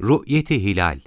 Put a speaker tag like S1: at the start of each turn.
S1: Ru'yeti hilal.